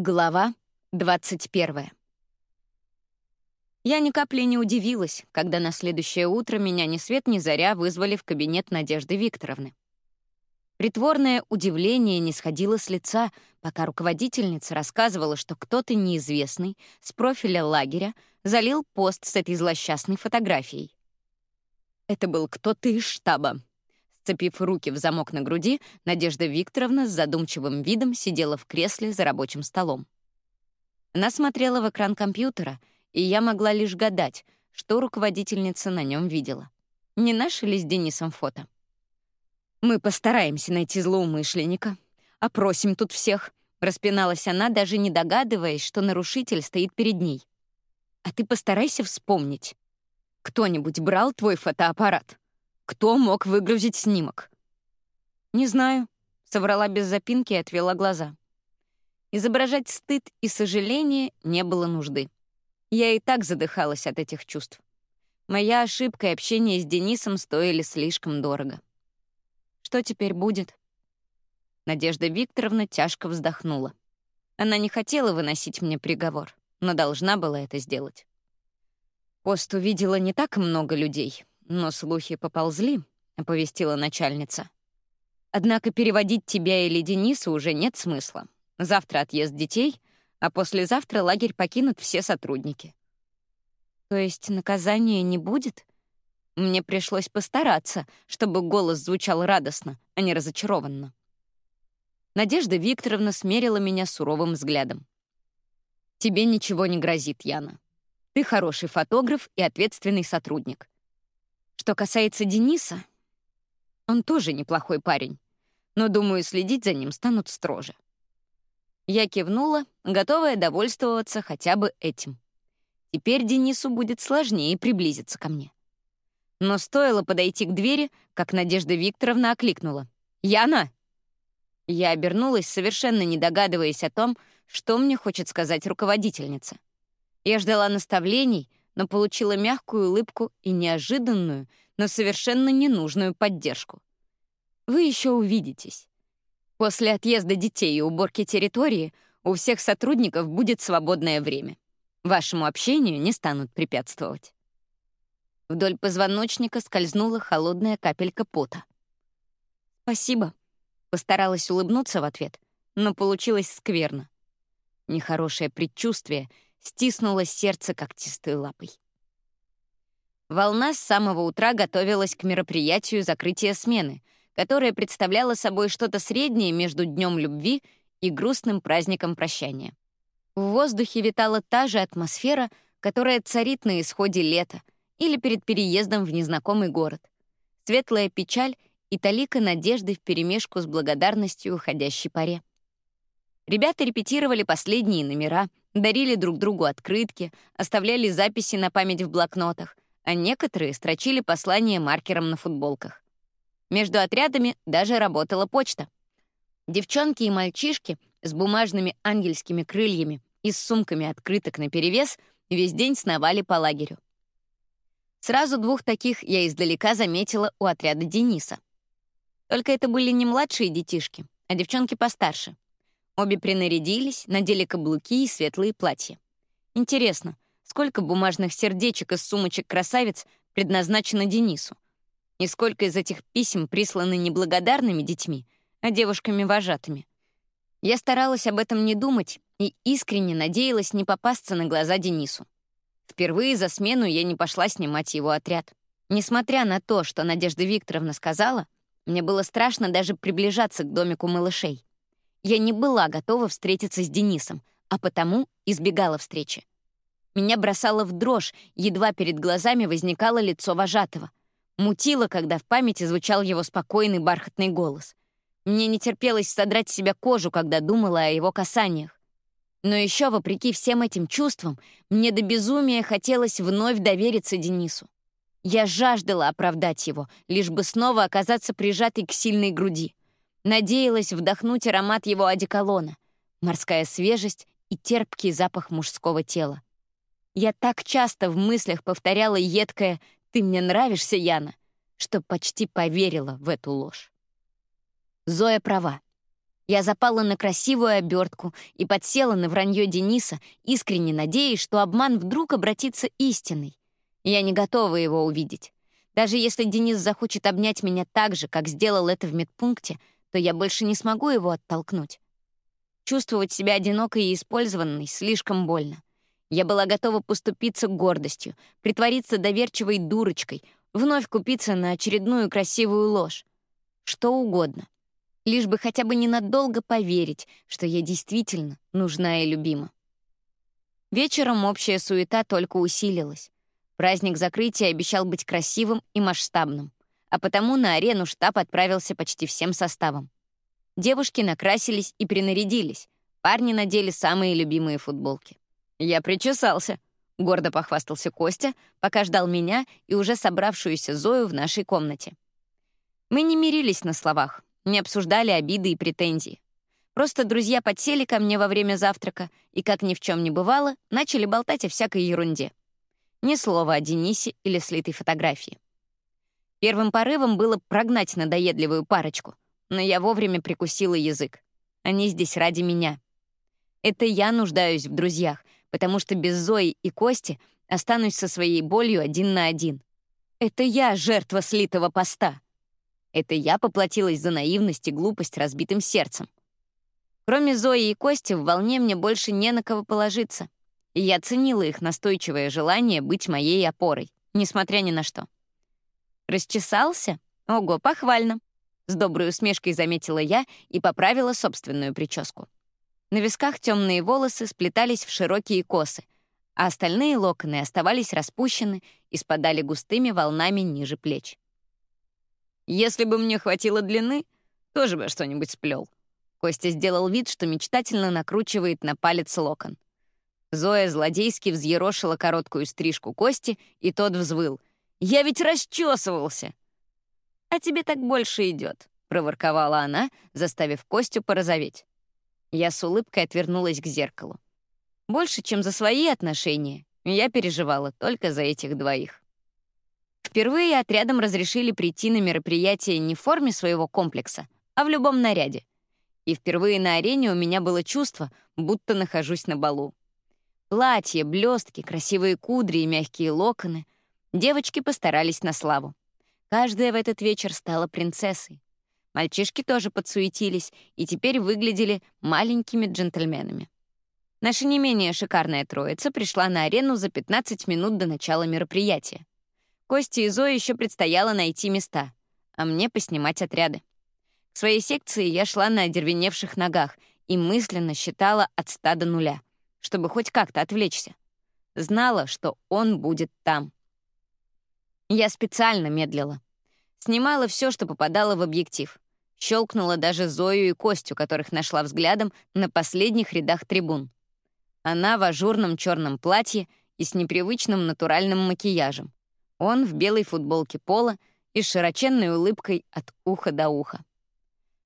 Глава 21. Я ни капли не удивилась, когда на следующее утро меня ни свет ни заря вызвали в кабинет Надежды Викторовны. Притворное удивление не сходило с лица, пока руководительница рассказывала, что кто-то неизвестный с профиля лагеря залил пост с этой злосчастной фотографией. Это был кто-то из штаба. Сцепив руки в замок на груди, Надежда Викторовна с задумчивым видом сидела в кресле за рабочим столом. Она смотрела в экран компьютера, и я могла лишь гадать, что руководительница на нем видела. Не наши с Денисом фото? «Мы постараемся найти злоумышленника. Опросим тут всех», — распиналась она, даже не догадываясь, что нарушитель стоит перед ней. «А ты постарайся вспомнить. Кто-нибудь брал твой фотоаппарат? Кто мог выгрузить снимок?» «Не знаю», — соврала без запинки и отвела глаза. Изображать стыд и сожаление не было нужды. Я и так задыхалась от этих чувств. Моя ошибка и общение с Денисом стоили слишком дорого. Что теперь будет? Надежда Викторовна тяжко вздохнула. Она не хотела выносить мне приговор, но должна была это сделать. Пост увидела не так много людей, но слухи поползли, оповестила начальница. Однако переводить тебя или Дениса уже нет смысла. Завтра отъезд детей, а послезавтра лагерь покинут все сотрудники. То есть наказания не будет? Мне пришлось постараться, чтобы голос звучал радостно, а не разочарованно. Надежда Викторовна смерила меня суровым взглядом. «Тебе ничего не грозит, Яна. Ты хороший фотограф и ответственный сотрудник. Что касается Дениса, он тоже неплохой парень, но, думаю, следить за ним станут строже». Я кивнула, готовая довольствоваться хотя бы этим. Теперь Денису будет сложнее приблизиться ко мне. Но стоило подойти к двери, как Надежда Викторовна окликнула. «Яна!» Я обернулась, совершенно не догадываясь о том, что мне хочет сказать руководительница. Я ждала наставлений, но получила мягкую улыбку и неожиданную, но совершенно ненужную поддержку. Вы еще увидитесь. После отъезда детей и уборки территории у всех сотрудников будет свободное время. Вашему общению не станут препятствовать. Вдоль позвоночника скользнула холодная капелька пота. «Спасибо», — постаралась улыбнуться в ответ, но получилось скверно. Нехорошее предчувствие стиснуло сердце когтистой лапой. Волна с самого утра готовилась к мероприятию закрытия смены, которое представляло собой что-то среднее между Днем любви и грустным праздником прощания. В воздухе витала та же атмосфера, которая царит на исходе лета — или перед переездом в незнакомый город. Светлая печаль и талика надежды вперемешку с благодарностью уходящей паре. Ребята репетировали последние номера, дарили друг другу открытки, оставляли записи на память в блокнотах, а некоторые строчили послания маркером на футболках. Между отрядами даже работала почта. Девчонки и мальчишки с бумажными ангельскими крыльями и с сумками открыток наперевес весь день сновали по лагерю. Сразу двух таких я издалека заметила у отряда Дениса. Только это были не младшие детишки, а девчонки постарше. Обе принарядились, надели каблуки и светлые платья. Интересно, сколько бумажных сердечек из сумочек красавиц предназначено Денису? И сколько из этих писем присланы не благодарными детьми, а девушками-вожатыми? Я старалась об этом не думать и искренне надеялась не попасться на глаза Денису. Впервые за смену я не пошла снимать его отряд. Несмотря на то, что Надежда Викторовна сказала, мне было страшно даже приближаться к домику малышей. Я не была готова встретиться с Денисом, а потому избегала встречи. Меня бросало в дрожь, едва перед глазами возникало лицо вожатого. Мутило, когда в памяти звучал его спокойный бархатный голос. Мне не терпелось содрать с себя кожу, когда думала о его касаниях. Но еще, вопреки всем этим чувствам, мне до безумия хотелось вновь довериться Денису. Я жаждала оправдать его, лишь бы снова оказаться прижатой к сильной груди. Надеялась вдохнуть аромат его одеколона, морская свежесть и терпкий запах мужского тела. Я так часто в мыслях повторяла едкое «ты мне нравишься, Яна», что почти поверила в эту ложь. Зоя права. Я запала на красивую обертку и подсела на вранье Дениса, искренне надеясь, что обман вдруг обратится истиной. Я не готова его увидеть. Даже если Денис захочет обнять меня так же, как сделал это в медпункте, то я больше не смогу его оттолкнуть. Чувствовать себя одинокой и использованной слишком больно. Я была готова поступиться гордостью, притвориться доверчивой дурочкой, вновь купиться на очередную красивую ложь. Что угодно лишь бы хотя бы ненадолго поверить, что я действительно нужна и любима. Вечером общая суета только усилилась. Праздник закрытия обещал быть красивым и масштабным, а потому на арену штаб отправился почти всем составом. Девушки накрасились и принарядились, парни надели самые любимые футболки. «Я причесался», — гордо похвастался Костя, пока ждал меня и уже собравшуюся Зою в нашей комнате. Мы не мирились на словах, не обсуждали обиды и претензии. Просто друзья подсели ко мне во время завтрака и, как ни в чем не бывало, начали болтать о всякой ерунде. Ни слова о Денисе или слитой фотографии. Первым порывом было прогнать надоедливую парочку, но я вовремя прикусила язык. Они здесь ради меня. Это я нуждаюсь в друзьях, потому что без Зои и Кости останусь со своей болью один на один. Это я жертва слитого поста. Это я поплатилась за наивность и глупость разбитым сердцем. Кроме Зои и Кости, в волне мне больше не на кого положиться. И я ценила их настойчивое желание быть моей опорой, несмотря ни на что. Расчесался? Ого, похвально. С доброй усмешкой заметила я и поправила собственную прическу. На висках темные волосы сплетались в широкие косы, а остальные локоны оставались распущены и спадали густыми волнами ниже плеч. Если бы мне хватило длины, тоже бы что-нибудь сплел. Костя сделал вид, что мечтательно накручивает на палец локон. Зоя злодейски взъерошила короткую стрижку Кости, и тот взвыл. «Я ведь расчесывался!» «А тебе так больше идет», — проворковала она, заставив Костю порозоветь. Я с улыбкой отвернулась к зеркалу. Больше, чем за свои отношения, я переживала только за этих двоих. Впервые отрядом разрешили прийти на мероприятие не в форме своего комплекса, а в любом наряде. И впервые на арене у меня было чувство, будто нахожусь на балу. Платье, блестки, красивые кудри и мягкие локоны. Девочки постарались на славу. Каждая в этот вечер стала принцессой. Мальчишки тоже подсуетились и теперь выглядели маленькими джентльменами. Наша не менее шикарная троица пришла на арену за 15 минут до начала мероприятия. Кости и Зоe еще предстояло найти места, а мне поснимать отряды. К своей секции я шла на одервеневших ногах и мысленно считала от ста до нуля, чтобы хоть как-то отвлечься. Знала, что он будет там. Я специально медлила. Снимала все, что попадало в объектив. Щелкнула даже Зою и Костю, которых нашла взглядом на последних рядах трибун. Она в ажурном черном платье и с непривычным натуральным макияжем. Он в белой футболке пола и с широченной улыбкой от уха до уха.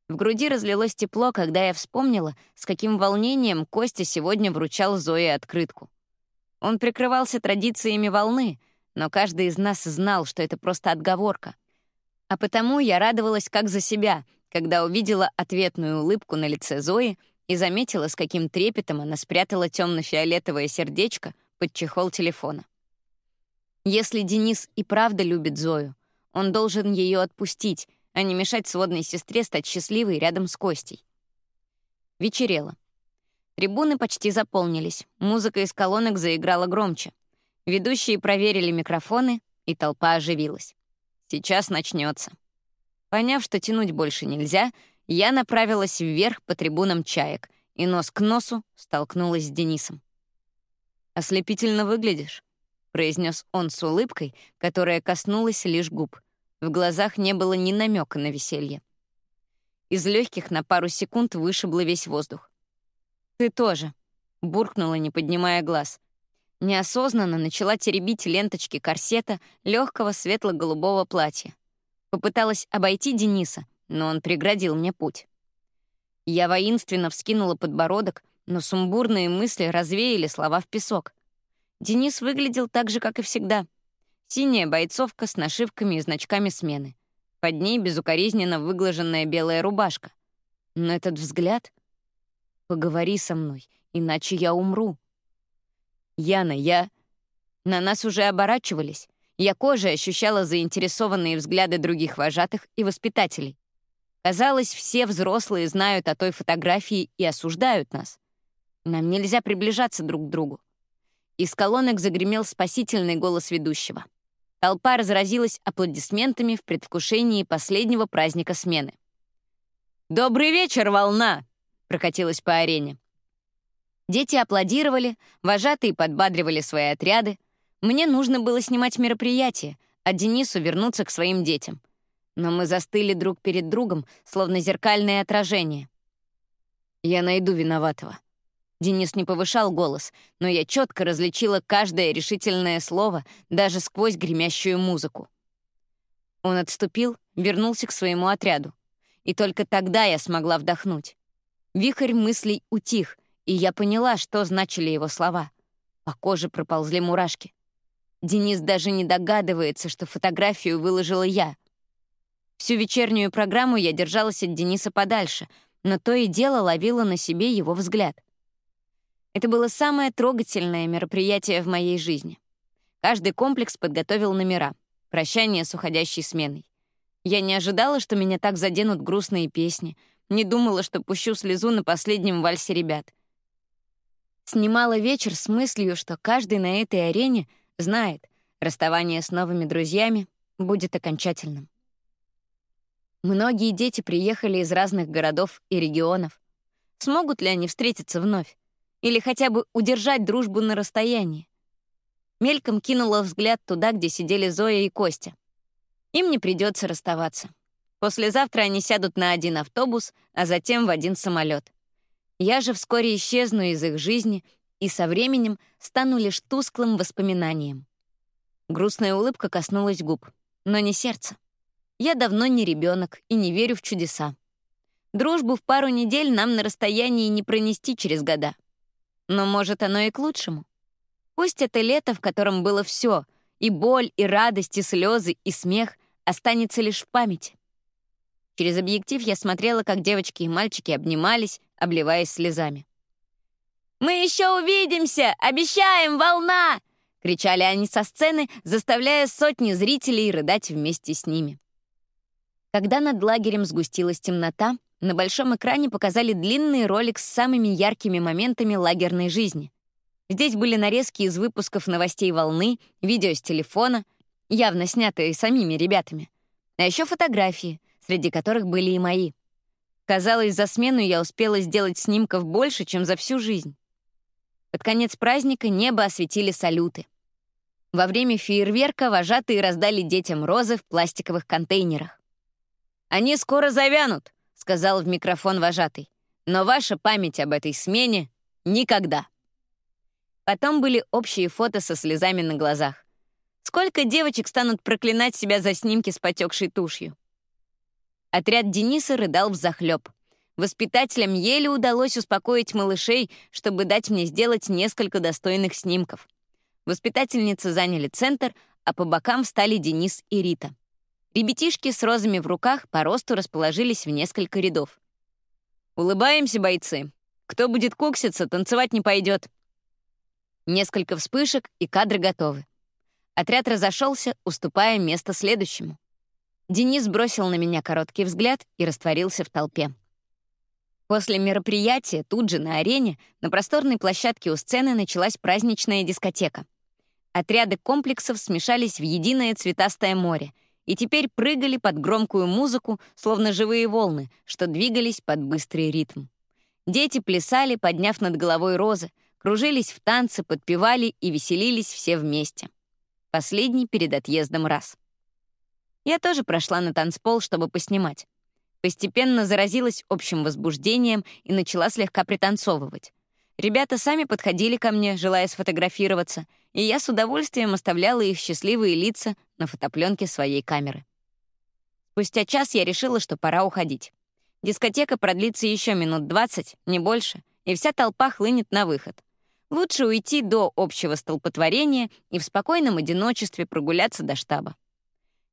В груди разлилось тепло, когда я вспомнила, с каким волнением Костя сегодня вручал Зое открытку. Он прикрывался традициями волны, но каждый из нас знал, что это просто отговорка. А потому я радовалась как за себя, когда увидела ответную улыбку на лице Зои и заметила, с каким трепетом она спрятала темно-фиолетовое сердечко под чехол телефона. Если Денис и правда любит Зою, он должен ее отпустить, а не мешать сводной сестре стать счастливой рядом с Костей. Вечерело. Трибуны почти заполнились, музыка из колонок заиграла громче. Ведущие проверили микрофоны, и толпа оживилась. Сейчас начнется. Поняв, что тянуть больше нельзя, я направилась вверх по трибунам чаек и нос к носу столкнулась с Денисом. «Ослепительно выглядишь», произнес он с улыбкой, которая коснулась лишь губ. В глазах не было ни намека на веселье. Из легких на пару секунд вышибло весь воздух. «Ты тоже», — буркнула, не поднимая глаз. Неосознанно начала теребить ленточки корсета легкого светло-голубого платья. Попыталась обойти Дениса, но он преградил мне путь. Я воинственно вскинула подбородок, но сумбурные мысли развеяли слова в песок. Денис выглядел так же, как и всегда. Синяя бойцовка с нашивками и значками смены. Под ней безукоризненно выглаженная белая рубашка. Но этот взгляд... Поговори со мной, иначе я умру. Яна, я... На нас уже оборачивались. Я кожей ощущала заинтересованные взгляды других вожатых и воспитателей. Казалось, все взрослые знают о той фотографии и осуждают нас. Нам нельзя приближаться друг к другу. Из колонок загремел спасительный голос ведущего. Толпа разразилась аплодисментами в предвкушении последнего праздника смены. «Добрый вечер, волна!» — прокатилась по арене. Дети аплодировали, вожатые подбадривали свои отряды. Мне нужно было снимать мероприятие, а Денису вернуться к своим детям — но мы застыли друг перед другом, словно зеркальное отражение. «Я найду виноватого». Денис не повышал голос, но я четко различила каждое решительное слово, даже сквозь гремящую музыку. Он отступил, вернулся к своему отряду. И только тогда я смогла вдохнуть. Вихрь мыслей утих, и я поняла, что значили его слова. По коже проползли мурашки. Денис даже не догадывается, что фотографию выложила я. Всю вечернюю программу я держалась от Дениса подальше, но то и дело ловила на себе его взгляд. Это было самое трогательное мероприятие в моей жизни. Каждый комплекс подготовил номера. Прощание с уходящей сменой. Я не ожидала, что меня так заденут грустные песни, не думала, что пущу слезу на последнем вальсе ребят. Снимала вечер с мыслью, что каждый на этой арене знает, расставание с новыми друзьями будет окончательным. Многие дети приехали из разных городов и регионов. Смогут ли они встретиться вновь? Или хотя бы удержать дружбу на расстоянии? Мельком кинула взгляд туда, где сидели Зоя и Костя. Им не придется расставаться. Послезавтра они сядут на один автобус, а затем в один самолет. Я же вскоре исчезну из их жизни и со временем стану лишь тусклым воспоминанием. Грустная улыбка коснулась губ, но не сердца. Я давно не ребенок и не верю в чудеса. Дружбу в пару недель нам на расстоянии не пронести через года. Но, может, оно и к лучшему. Пусть это лето, в котором было все — и боль, и радость, и слезы, и смех — останется лишь в памяти. Через объектив я смотрела, как девочки и мальчики обнимались, обливаясь слезами. «Мы еще увидимся! Обещаем, волна!» — кричали они со сцены, заставляя сотни зрителей рыдать вместе с ними. Когда над лагерем сгустилась темнота, на большом экране показали длинный ролик с самыми яркими моментами лагерной жизни. Здесь были нарезки из выпусков новостей «Волны», видео с телефона, явно снятые самими ребятами. А еще фотографии, среди которых были и мои. Казалось, за смену я успела сделать снимков больше, чем за всю жизнь. Под конец праздника небо осветили салюты. Во время фейерверка вожатые раздали детям розы в пластиковых контейнерах. «Они скоро завянут», — сказал в микрофон вожатый. «Но ваша память об этой смене — никогда». Потом были общие фото со слезами на глазах. Сколько девочек станут проклинать себя за снимки с потекшей тушью? Отряд Дениса рыдал взахлеб. Воспитателям еле удалось успокоить малышей, чтобы дать мне сделать несколько достойных снимков. Воспитательницы заняли центр, а по бокам встали Денис и Рита. Ребятишки с розами в руках по росту расположились в несколько рядов. «Улыбаемся, бойцы. Кто будет кукситься, танцевать не пойдет. Несколько вспышек, и кадры готовы. Отряд разошелся, уступая место следующему. Денис бросил на меня короткий взгляд и растворился в толпе. После мероприятия тут же на арене, на просторной площадке у сцены началась праздничная дискотека. Отряды комплексов смешались в единое цветастое море — и теперь прыгали под громкую музыку, словно живые волны, что двигались под быстрый ритм. Дети плясали, подняв над головой розы, кружились в танцы, подпевали и веселились все вместе. Последний перед отъездом раз. Я тоже прошла на танцпол, чтобы поснимать. Постепенно заразилась общим возбуждением и начала слегка пританцовывать. Ребята сами подходили ко мне, желая сфотографироваться, и я с удовольствием оставляла их счастливые лица на фотопленке своей камеры. Спустя час я решила, что пора уходить. Дискотека продлится еще минут 20, не больше, и вся толпа хлынет на выход. Лучше уйти до общего столпотворения и в спокойном одиночестве прогуляться до штаба.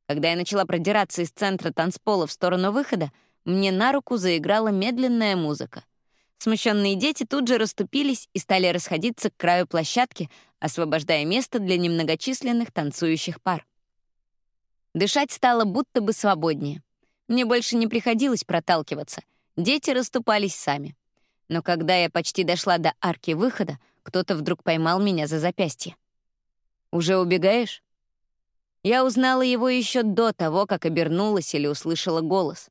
Когда я начала продираться из центра танцпола в сторону выхода, мне на руку заиграла медленная музыка. Смущенные дети тут же расступились и стали расходиться к краю площадки, освобождая место для немногочисленных танцующих пар. Дышать стало будто бы свободнее. Мне больше не приходилось проталкиваться. Дети расступались сами. Но когда я почти дошла до арки выхода, кто-то вдруг поймал меня за запястье. «Уже убегаешь?» Я узнала его еще до того, как обернулась или услышала голос.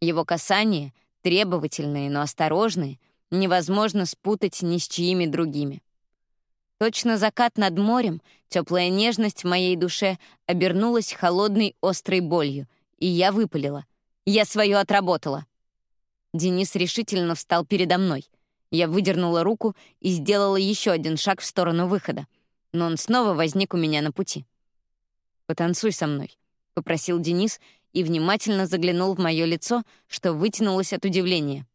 Его касание, требовательные, но осторожные, невозможно спутать ни с чьими другими. Точно закат над морем, теплая нежность в моей душе обернулась холодной острой болью, и я выпалила. Я свое отработала. Денис решительно встал передо мной. Я выдернула руку и сделала еще один шаг в сторону выхода, но он снова возник у меня на пути. «Потанцуй со мной», — попросил Денис и внимательно заглянул в мое лицо, что вытянулось от удивления.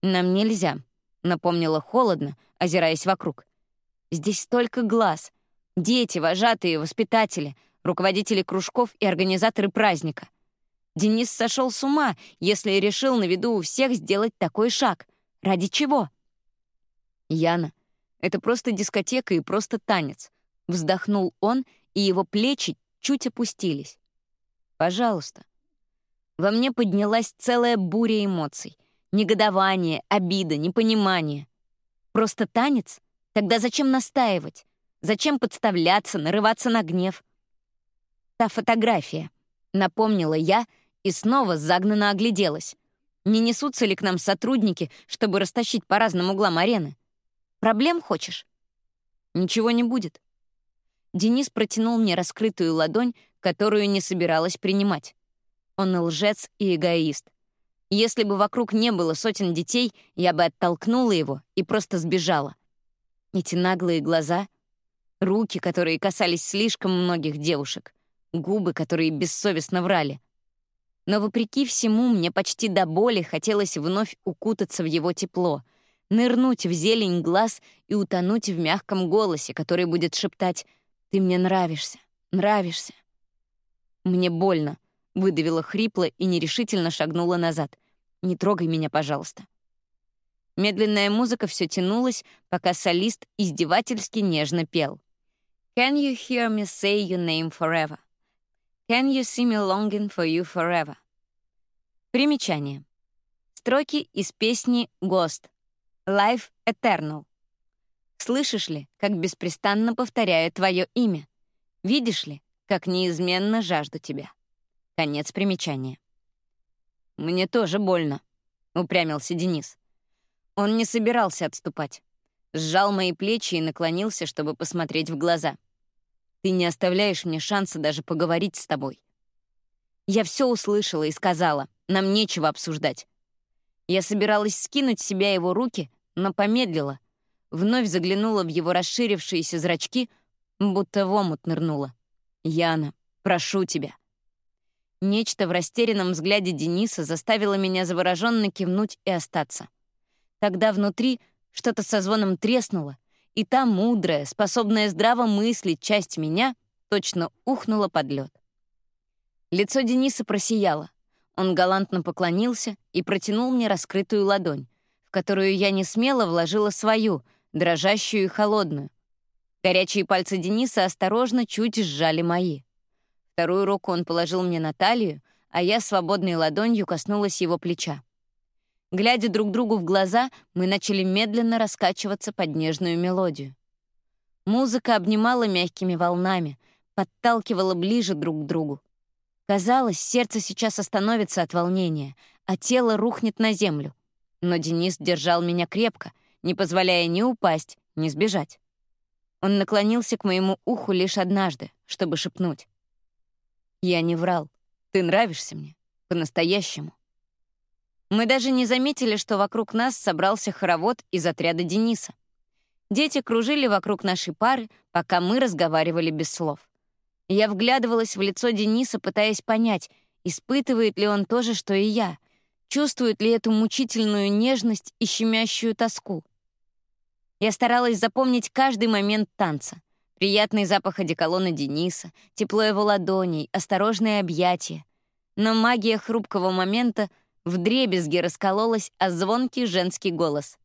«Нам нельзя», — напомнила холодно, озираясь вокруг. «Здесь столько глаз. Дети, вожатые, воспитатели, руководители кружков и организаторы праздника. Денис сошел с ума, если решил на виду у всех сделать такой шаг. Ради чего?» «Яна, это просто дискотека и просто танец», — вздохнул он, и его плечи чуть опустились. «Пожалуйста». Во мне поднялась целая буря эмоций. Негодование, обида, непонимание. Просто танец? Тогда зачем настаивать? Зачем подставляться, нарываться на гнев? Та фотография. Напомнила я и снова загнанно огляделась. Не несутся ли к нам сотрудники, чтобы растащить по разным углам арены? Проблем хочешь? Ничего не будет. Денис протянул мне раскрытую ладонь, которую не собиралась принимать. Он лжец и эгоист. Если бы вокруг не было сотен детей, я бы оттолкнула его и просто сбежала. Эти наглые глаза, руки, которые касались слишком многих девушек, губы, которые бессовестно врали. Но вопреки всему, мне почти до боли хотелось вновь укутаться в его тепло, нырнуть в зелень глаз и утонуть в мягком голосе, который будет шептать «Ты мне нравишься, нравишься». Мне больно, выдавила хрипло и нерешительно шагнула назад. «Не трогай меня, пожалуйста». Медленная музыка все тянулась, пока солист издевательски нежно пел. «Can you hear me say your name forever? Can you see me longing for you forever?» Примечание. Строки из песни «Ghost» «Life Eternal». Слышишь ли, как беспрестанно повторяю твое имя? Видишь ли, как неизменно жажду тебя? Конец примечания. «Мне тоже больно», — упрямился Денис. Он не собирался отступать. Сжал мои плечи и наклонился, чтобы посмотреть в глаза. «Ты не оставляешь мне шанса даже поговорить с тобой». Я все услышала и сказала, нам нечего обсуждать. Я собиралась скинуть с себя его руки, но помедлила. Вновь заглянула в его расширившиеся зрачки, будто в омут нырнула. «Яна, прошу тебя, Нечто в растерянном взгляде Дениса заставило меня завороженно кивнуть и остаться. Тогда внутри что-то со звоном треснуло, и та мудрая, способная здраво мыслить часть меня точно ухнула под лед. Лицо Дениса просияло. Он галантно поклонился и протянул мне раскрытую ладонь, в которую я не смело вложила свою, дрожащую и холодную. Горячие пальцы Дениса осторожно чуть сжали мои. Вторую руку он положил мне на талию, а я свободной ладонью коснулась его плеча. Глядя друг другу в глаза, мы начали медленно раскачиваться под нежную мелодию. Музыка обнимала мягкими волнами, подталкивала ближе друг к другу. Казалось, сердце сейчас остановится от волнения, а тело рухнет на землю. Но Денис держал меня крепко, не позволяя ни упасть, ни сбежать. Он наклонился к моему уху лишь однажды, чтобы шепнуть. Я не врал. Ты нравишься мне. По-настоящему. Мы даже не заметили, что вокруг нас собрался хоровод из отряда Дениса. Дети кружили вокруг нашей пары, пока мы разговаривали без слов. Я вглядывалась в лицо Дениса, пытаясь понять, испытывает ли он то же, что и я, чувствует ли эту мучительную нежность и щемящую тоску. Я старалась запомнить каждый момент танца. Приятный запах одеколона Дениса, тепло его ладоней, осторожные объятия. Но магия хрупкого момента вдребезги раскололась о звонкий женский голос.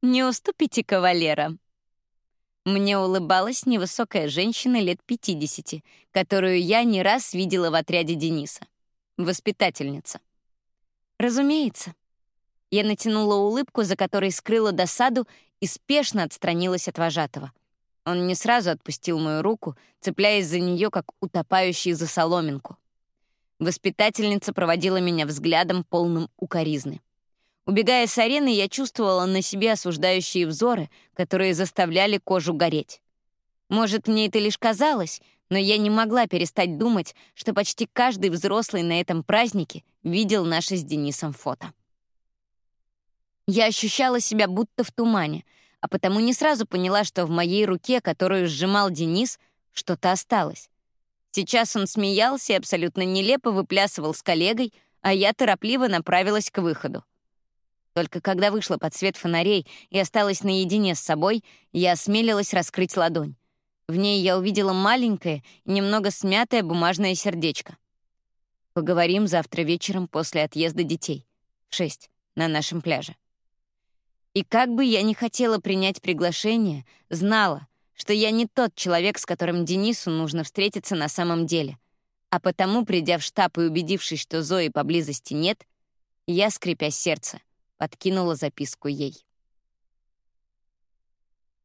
«Не уступите кавалера!» Мне улыбалась невысокая женщина лет 50, которую я не раз видела в отряде Дениса. Воспитательница. Разумеется. Я натянула улыбку, за которой скрыла досаду и спешно отстранилась от вожатого. Он не сразу отпустил мою руку, цепляясь за нее, как утопающий за соломинку. Воспитательница проводила меня взглядом, полным укоризны. Убегая с арены, я чувствовала на себе осуждающие взоры, которые заставляли кожу гореть. Может, мне это лишь казалось, но я не могла перестать думать, что почти каждый взрослый на этом празднике видел наше с Денисом фото. Я ощущала себя будто в тумане, а потому не сразу поняла, что в моей руке, которую сжимал Денис, что-то осталось. Сейчас он смеялся и абсолютно нелепо выплясывал с коллегой, а я торопливо направилась к выходу. Только когда вышла под свет фонарей и осталась наедине с собой, я осмелилась раскрыть ладонь. В ней я увидела маленькое, немного смятое бумажное сердечко. Поговорим завтра вечером после отъезда детей. В шесть, на нашем пляже. И как бы я ни хотела принять приглашение, знала, что я не тот человек, с которым Денису нужно встретиться на самом деле. А потому, придя в штаб и убедившись, что Зои поблизости нет, я, скрипя сердце, подкинула записку ей.